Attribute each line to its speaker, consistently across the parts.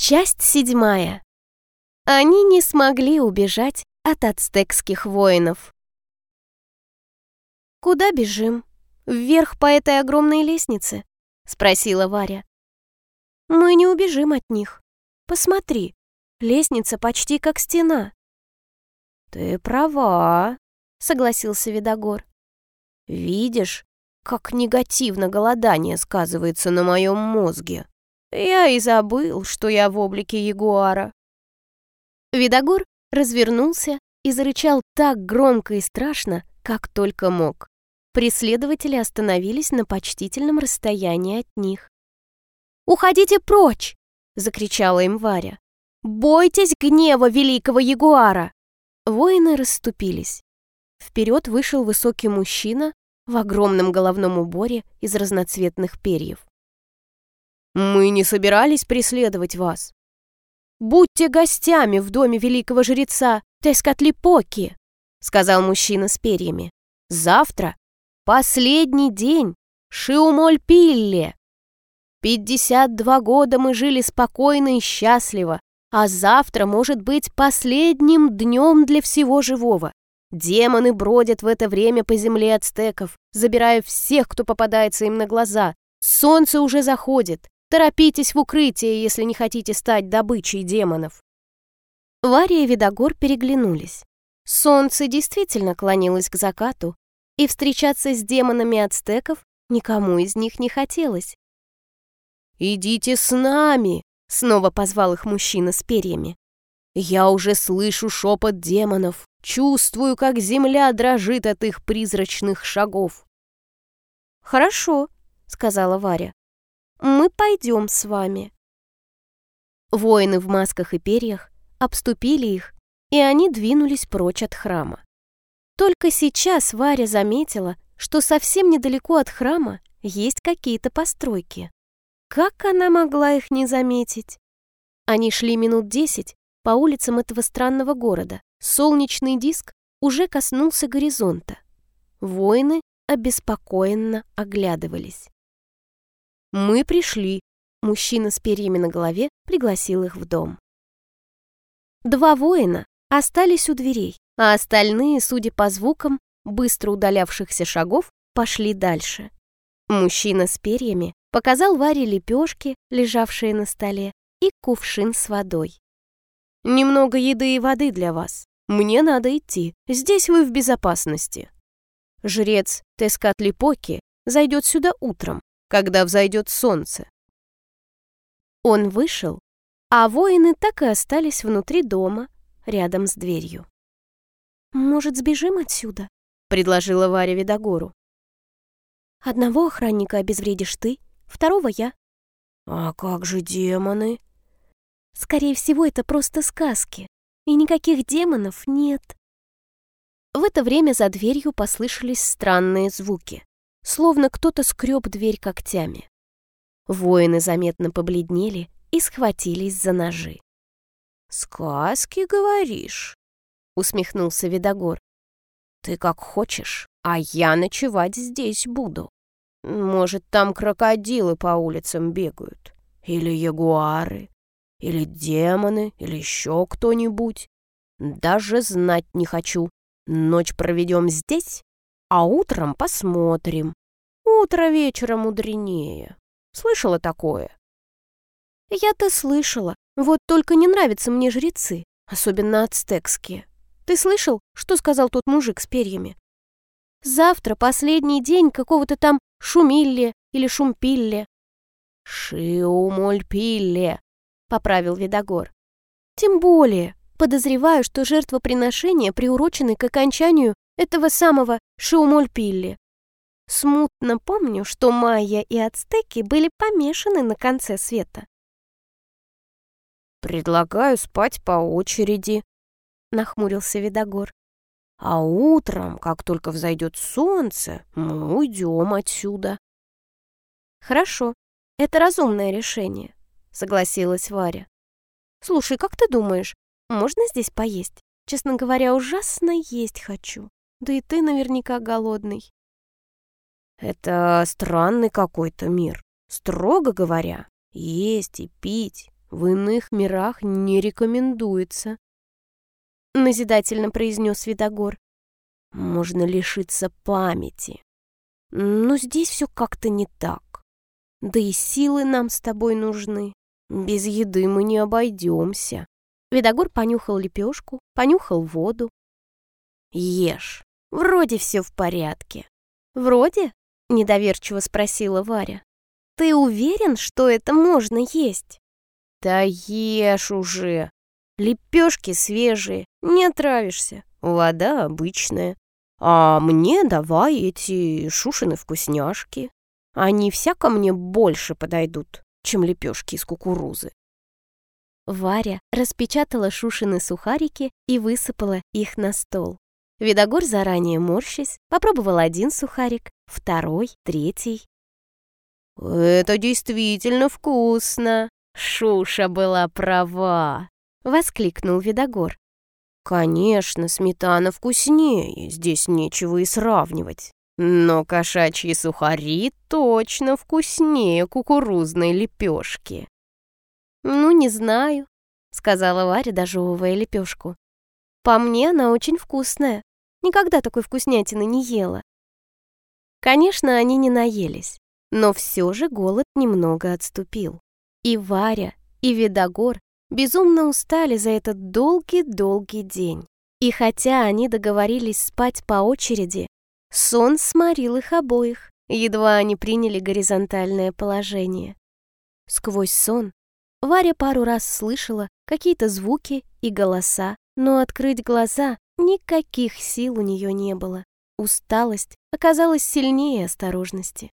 Speaker 1: Часть седьмая. Они не смогли убежать от ацтекских воинов. «Куда бежим? Вверх по этой огромной лестнице?» — спросила Варя. «Мы не убежим от них. Посмотри, лестница почти как стена».
Speaker 2: «Ты права», — согласился Видогор.
Speaker 1: «Видишь, как негативно голодание сказывается на моем мозге?» Я и забыл, что я в облике ягуара. Видогор развернулся и зарычал так громко и страшно, как только мог. Преследователи остановились на почтительном расстоянии от них. «Уходите прочь!» — закричала им Варя. «Бойтесь гнева великого ягуара!» Воины расступились. Вперед вышел высокий мужчина в огромном головном уборе из разноцветных перьев. Мы не собирались преследовать вас. Будьте гостями в доме великого жреца Тескатлипоки, сказал мужчина с перьями. Завтра последний день Шиумольпилле. Пятьдесят два года мы жили спокойно и счастливо, а завтра может быть последним днем для всего живого. Демоны бродят в это время по земле ацтеков, забирая всех, кто попадается им на глаза. Солнце уже заходит. Торопитесь в укрытие, если не хотите стать добычей демонов. Варя и Видогор переглянулись. Солнце действительно клонилось к закату, и встречаться с демонами ацтеков никому из них не хотелось. «Идите с нами!» — снова позвал их мужчина с перьями. «Я уже слышу шепот демонов, чувствую, как земля дрожит от их призрачных шагов». «Хорошо», — сказала Варя. Мы пойдем с вами». Воины в масках и перьях обступили их, и они двинулись прочь от храма. Только сейчас Варя заметила, что совсем недалеко от храма есть какие-то постройки. Как она могла их не заметить? Они шли минут десять по улицам этого странного города. Солнечный диск уже коснулся горизонта. Воины обеспокоенно оглядывались. «Мы пришли». Мужчина с перьями на голове пригласил их в дом. Два воина остались у дверей, а остальные, судя по звукам быстро удалявшихся шагов, пошли дальше. Мужчина с перьями показал Варе лепешки, лежавшие на столе, и кувшин с водой. «Немного еды и воды для вас. Мне надо идти. Здесь вы в безопасности. Жрец Тескатлипоки зайдет сюда утром когда взойдет солнце. Он вышел, а воины так и остались внутри дома, рядом с дверью. «Может, сбежим отсюда?» — предложила Варя Видогору. «Одного охранника обезвредишь ты, второго я».
Speaker 2: «А как же демоны?»
Speaker 1: «Скорее всего, это просто сказки, и никаких демонов нет». В это время за дверью послышались странные звуки словно кто-то скреб дверь когтями. Воины заметно побледнели и схватились за ножи.
Speaker 2: «Сказки, говоришь?» — усмехнулся Видогор. «Ты как хочешь, а я ночевать здесь буду. Может, там крокодилы по улицам бегают, или ягуары, или демоны, или еще кто-нибудь. Даже знать не хочу. Ночь проведем здесь, а утром посмотрим. Утро вечера мудренее. Слышала такое?
Speaker 1: Я-то слышала. Вот только не нравятся мне жрецы, особенно ацтекские. Ты слышал, что сказал тот мужик с перьями? Завтра последний день какого-то там шумилле или шумпилле.
Speaker 2: Шиумольпилле, поправил Видогор.
Speaker 1: Тем более, подозреваю, что жертвоприношения приурочены к окончанию этого самого Шиумольпилли. Смутно помню, что майя и ацтеки были помешаны на конце света.
Speaker 2: «Предлагаю спать по очереди», — нахмурился Видогор. «А утром, как только взойдет солнце, мы уйдем отсюда».
Speaker 1: «Хорошо, это разумное решение», — согласилась Варя. «Слушай, как ты думаешь, можно здесь поесть? Честно говоря, ужасно есть хочу». Да и ты наверняка голодный.
Speaker 2: Это странный какой-то мир. Строго говоря, есть и пить в иных мирах не рекомендуется. Назидательно произнес Видогор. Можно лишиться памяти. Но здесь все как-то не так. Да и силы нам с тобой нужны. Без еды мы не обойдемся. Видогор понюхал лепешку, понюхал воду. Ешь. Вроде все в порядке. Вроде? Недоверчиво спросила Варя. Ты уверен, что это можно есть? Да ешь уже. Лепешки свежие, не отравишься. Вода обычная. А мне давай эти шушины вкусняшки. Они всяко мне больше подойдут, чем лепешки из кукурузы. Варя распечатала шушины сухарики и высыпала их на стол. Видогор заранее морщась, попробовал один сухарик, второй, третий. «Это действительно вкусно!» Шуша была права, воскликнул Видогор. Конечно, сметана вкуснее, здесь нечего и сравнивать. Но кошачьи сухари точно вкуснее кукурузной лепешки. Ну, не знаю, сказала Варя, дожевывая лепешку. По мне она очень вкусная. Никогда такой вкуснятины не ела. Конечно, они не наелись, но все же голод немного отступил. И Варя, и Видогор безумно устали за этот долгий-долгий день. И хотя они договорились спать по очереди, сон сморил их обоих, едва они приняли горизонтальное положение. Сквозь сон Варя пару раз слышала какие-то звуки и голоса, но открыть глаза никаких сил у нее не было. Усталость оказалась сильнее осторожности.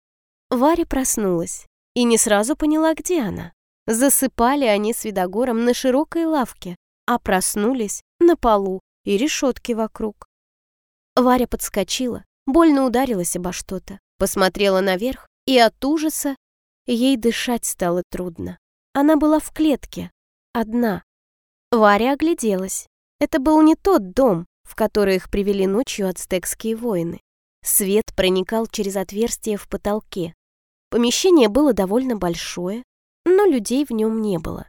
Speaker 2: Варя проснулась и не сразу поняла, где она. Засыпали они с Видогором на широкой лавке, а проснулись на полу и решетки вокруг. Варя подскочила, больно ударилась обо что-то, посмотрела наверх, и от ужаса ей дышать стало трудно. Она была в клетке, одна. Варя огляделась. Это был не тот дом, в который их привели ночью ацтекские воины. Свет проникал через отверстие в потолке, Помещение было довольно большое, но людей в нем не было.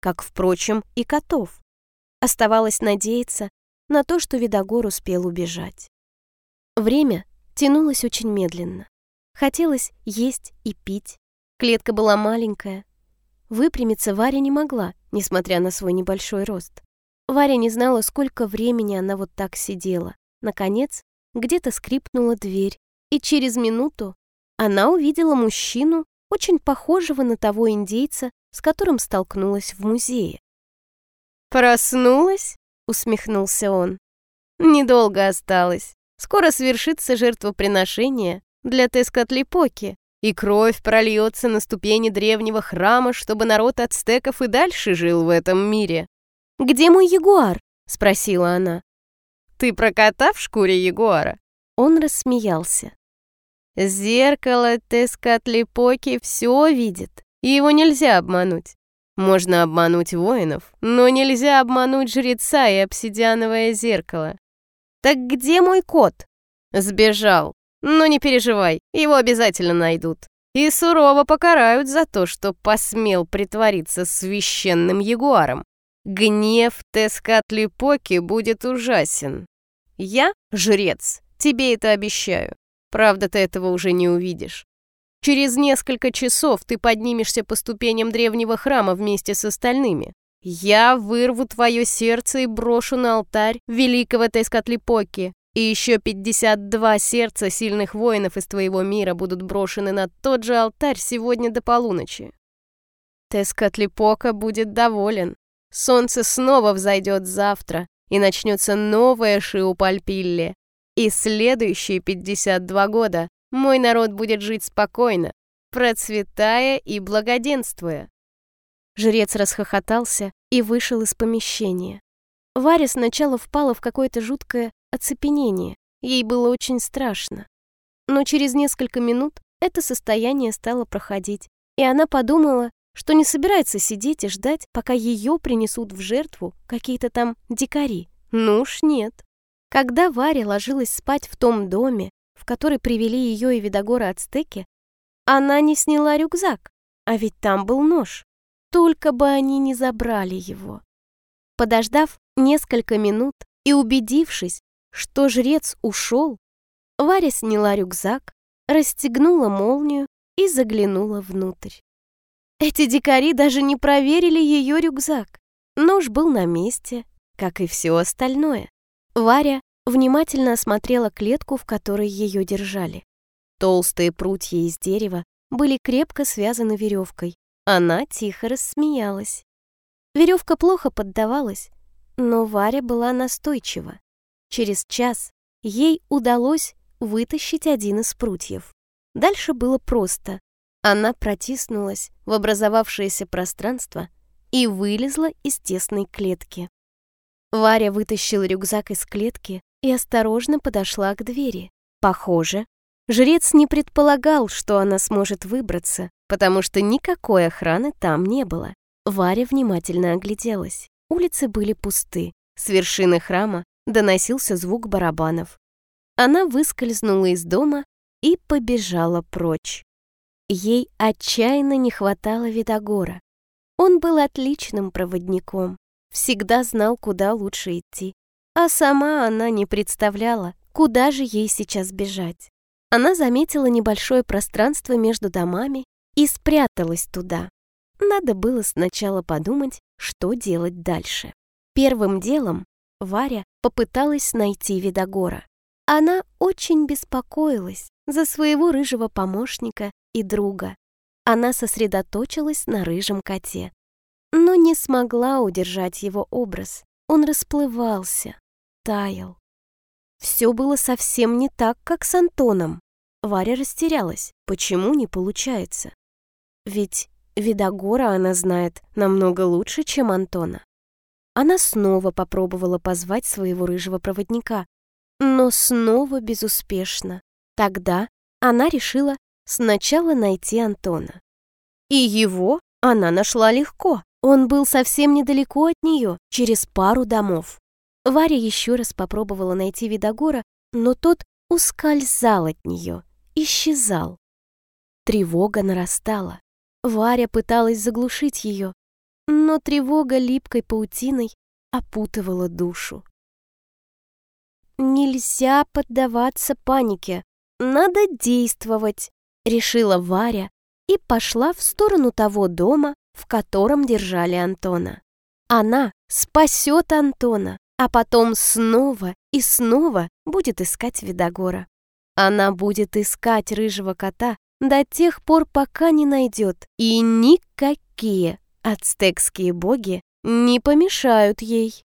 Speaker 2: Как, впрочем, и котов. Оставалось надеяться на то, что Видогор успел убежать. Время тянулось очень медленно. Хотелось есть и пить. Клетка была маленькая. Выпрямиться Варя не могла, несмотря на свой небольшой рост. Варя не знала, сколько времени она вот так сидела. Наконец, где-то скрипнула дверь, и через минуту она увидела мужчину, очень похожего на того индейца, с которым столкнулась в музее.
Speaker 1: «Проснулась?» — усмехнулся он. «Недолго осталось. Скоро свершится жертвоприношение для Тескотлипоки, и кровь прольется на ступени древнего храма, чтобы народ ацтеков и дальше жил в этом мире».
Speaker 2: «Где мой ягуар?» — спросила она.
Speaker 1: «Ты про кота в шкуре ягуара?»
Speaker 2: Он рассмеялся.
Speaker 1: Зеркало Тескатлипоки все видит, и его нельзя обмануть. Можно обмануть воинов, но нельзя обмануть жреца и обсидиановое зеркало. Так где мой кот? Сбежал. Но не переживай, его обязательно найдут. И сурово покарают за то, что посмел притвориться священным ягуаром. Гнев Тескатлипоки будет ужасен. Я, жрец, тебе это обещаю. Правда, ты этого уже не увидишь. Через несколько часов ты поднимешься по ступеням древнего храма вместе с остальными. Я вырву твое сердце и брошу на алтарь великого Тескатлипоки, и еще 52 сердца сильных воинов из твоего мира будут брошены на тот же алтарь сегодня до полуночи. Тескатлипока будет доволен. Солнце снова взойдет завтра, и начнется новая Шиупальпилле, и следующие 52 года мой народ будет жить спокойно, процветая и благоденствуя.
Speaker 2: Жрец расхохотался и вышел из помещения. Варя сначала впала в какое-то жуткое оцепенение. Ей было очень страшно. Но через несколько минут это состояние стало проходить, и она подумала, что не собирается сидеть и ждать, пока ее принесут в жертву какие-то там дикари. Ну уж нет. Когда Варя ложилась спать в том доме, в который привели ее и Видогора ацтеки, она не сняла рюкзак, а ведь там был нож.
Speaker 1: Только бы они не забрали его. Подождав несколько минут и убедившись, что жрец ушел, Варя сняла рюкзак, расстегнула молнию и заглянула внутрь. Эти дикари даже не проверили ее рюкзак. Нож был на месте, как и все остальное. Варя внимательно осмотрела клетку, в которой ее держали. Толстые прутья из дерева были крепко связаны веревкой. Она тихо рассмеялась. Веревка плохо поддавалась, но Варя была настойчива. Через час ей удалось вытащить один из прутьев. Дальше было просто. Она протиснулась в образовавшееся пространство и вылезла из тесной клетки. Варя вытащила рюкзак из клетки и осторожно подошла к двери. Похоже, жрец не предполагал, что она сможет выбраться, потому что никакой охраны там не было. Варя внимательно огляделась. Улицы были пусты. С вершины храма доносился звук барабанов. Она выскользнула из дома и побежала прочь. Ей отчаянно не хватало Видогора. Он был отличным проводником, всегда знал, куда лучше идти. А сама она не представляла, куда же ей сейчас бежать. Она заметила небольшое пространство между домами и спряталась туда. Надо было сначала подумать, что делать дальше. Первым делом Варя попыталась найти Видогора. Она очень беспокоилась за своего рыжего помощника и друга. Она сосредоточилась на рыжем коте, но не смогла удержать его образ. Он расплывался, таял. Все было совсем не так, как с Антоном. Варя растерялась. Почему не получается? Ведь Видогора она знает намного лучше, чем Антона. Она снова попробовала позвать своего рыжего проводника, но снова безуспешно. Тогда она решила сначала найти Антона. И его она нашла легко. Он был совсем недалеко от нее, через пару домов. Варя еще раз попробовала найти Видогора, но тот ускользал от нее, исчезал. Тревога нарастала. Варя пыталась заглушить ее, но тревога липкой паутиной опутывала душу. «Нельзя поддаваться панике, надо действовать», — решила Варя и пошла в сторону того дома, в котором держали Антона. Она спасет Антона, а потом снова и снова будет искать Видогора. Она будет искать рыжего кота до тех пор, пока не найдет, и никакие ацтекские боги не помешают ей.